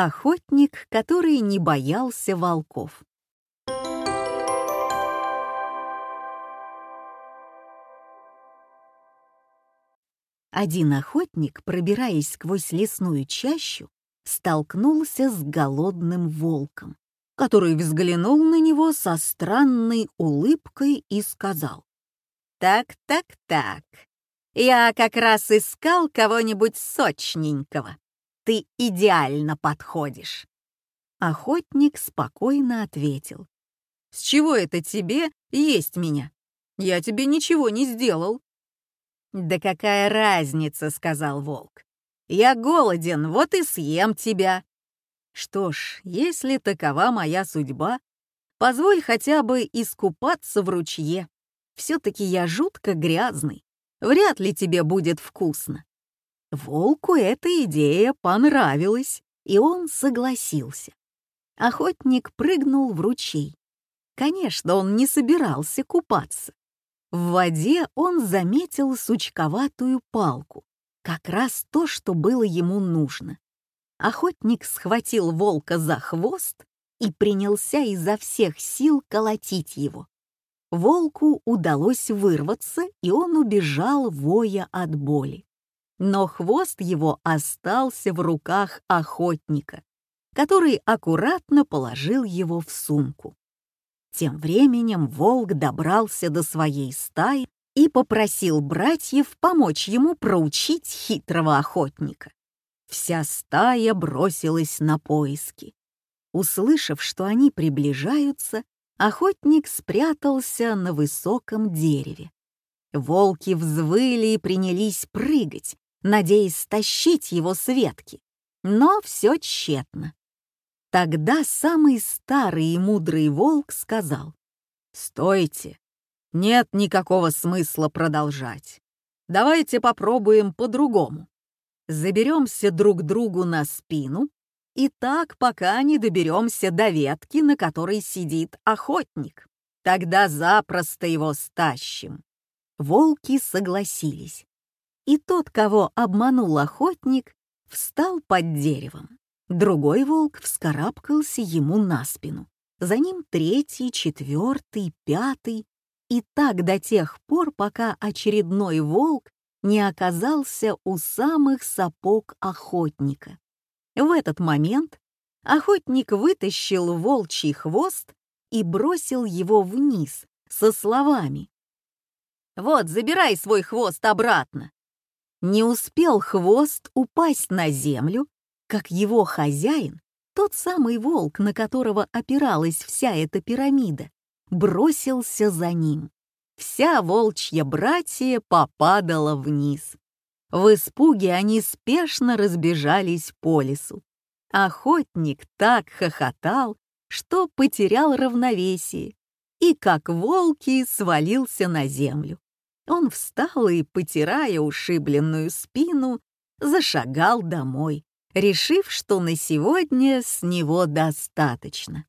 Охотник, который не боялся волков. Один охотник, пробираясь сквозь лесную чащу, столкнулся с голодным волком, который взглянул на него со странной улыбкой и сказал. «Так, так, так, я как раз искал кого-нибудь сочненького. Ты идеально подходишь». Охотник спокойно ответил. «С чего это тебе есть меня? Я тебе ничего не сделал». «Да какая разница», — сказал волк. «Я голоден, вот и съем тебя». «Что ж, если такова моя судьба, позволь хотя бы искупаться в ручье. Все-таки я жутко грязный, вряд ли тебе будет вкусно». Волку эта идея понравилась, и он согласился. Охотник прыгнул в ручей. Конечно, он не собирался купаться. В воде он заметил сучковатую палку, как раз то, что было ему нужно. Охотник схватил волка за хвост и принялся изо всех сил колотить его. Волку удалось вырваться, и он убежал, воя от боли. Но хвост его остался в руках охотника, который аккуратно положил его в сумку. Тем временем волк добрался до своей стаи и попросил братьев помочь ему проучить хитрого охотника. Вся стая бросилась на поиски. Услышав, что они приближаются, охотник спрятался на высоком дереве. Волки взвыли и принялись прыгать, надеясь стащить его с ветки. Но все тщетно. Тогда самый старый и мудрый волк сказал, «Стойте, нет никакого смысла продолжать. Давайте попробуем по-другому. Заберемся друг другу на спину и так, пока не доберемся до ветки, на которой сидит охотник. Тогда запросто его стащим». Волки согласились. И тот, кого обманул охотник, встал под деревом. Другой волк вскарабкался ему на спину. За ним третий, четвертый, пятый. И так до тех пор, пока очередной волк не оказался у самых сапог охотника. В этот момент охотник вытащил волчий хвост и бросил его вниз со словами «Вот, забирай свой хвост обратно». Не успел хвост упасть на землю, как его хозяин, тот самый волк, на которого опиралась вся эта пирамида, бросился за ним. Вся волчья братья попадала вниз. В испуге они спешно разбежались по лесу. Охотник так хохотал, что потерял равновесие и, как волки, свалился на землю. Он встал и, потирая ушибленную спину, зашагал домой, решив, что на сегодня с него достаточно.